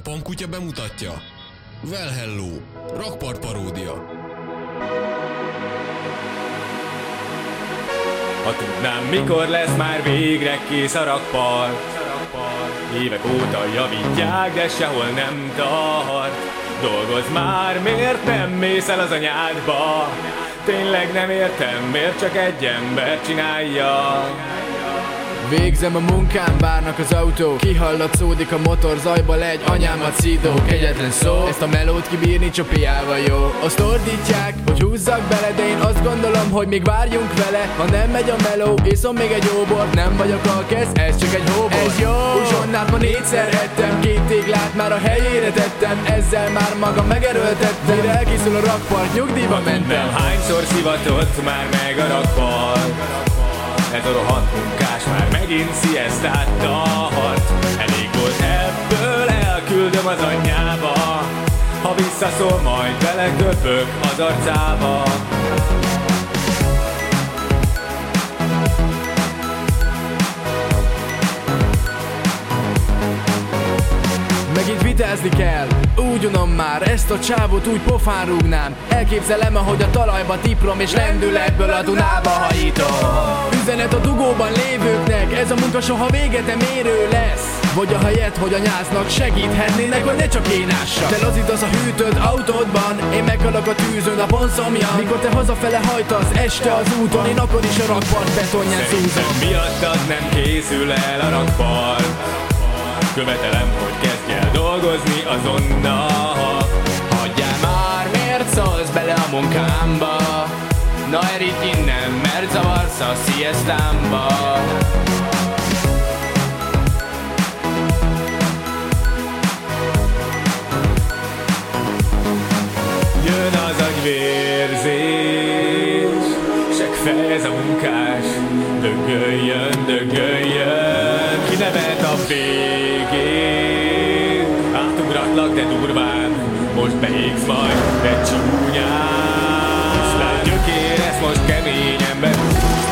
A Pankutya bemutatja. Well hello, rakpart paródia. Ha tudnám, mikor lesz már végre kész a rakpart Évek óta javítják, de sehol nem tart Dolgozz már, miért nem mész el az anyádba? Tényleg nem értem, miért csak egy ember csinálja Végzem a munkám, várnak az autó Kihallatszódik a motor, zajba legy anyámat szídó Kegyetlen szó, ezt a melót kibírni csak piával jó. Azt ordítják, hogy húzzak bele De én azt gondolom, hogy még várjunk vele. Ha nem megy a meló, iszom még egy óbort Nem vagyok a kez, ez csak egy hóbor. Ez jó, uzsonnát ma négyszer ettem Két téglát már a helyére tettem. Ezzel már magam megerőltettem Mire elkészül a rakpart, nyugdíjba mentem. hányszor szivatott már meg a rakpart ez a rohadt munkás már megint sziasztát tart Elég volt ebből, elküldöm az anyjába. Ha visszaszól, majd beleköpök az arcába. Megint vitázni kell, úgy unom már Ezt a csávot úgy pofán rúgnám. Elképzelem, ahogy a talajba tiprom És lendületből a Dunába hajítom Üzenet a dugóban lévőknek. Ez a munka soha véget nem érő lesz. Vagy a helyet, hogy anyáznak segíthetnének, hogy ne csak én ássak Te lazítasz a hűtőd autódban Én meghalok a tűzön a ponszomja Mikor te hazafele hajtasz este az úton Én akkor is a rakpart betonján szúzom. miattad nem készül el a rakpart Követelem, hogy kezdj el dolgozni azonnal. Hagyjál már, miért szólsz bele a munkámba Na eríts innen, mert zavarsz a siestámba Jön az agyvérzés Sek fejez a munkás. Dögöljön, dögöljön Kinevet a végén. Átugratlak, de durván Most beégsz majd, de csúnyán. Lány most kemény ember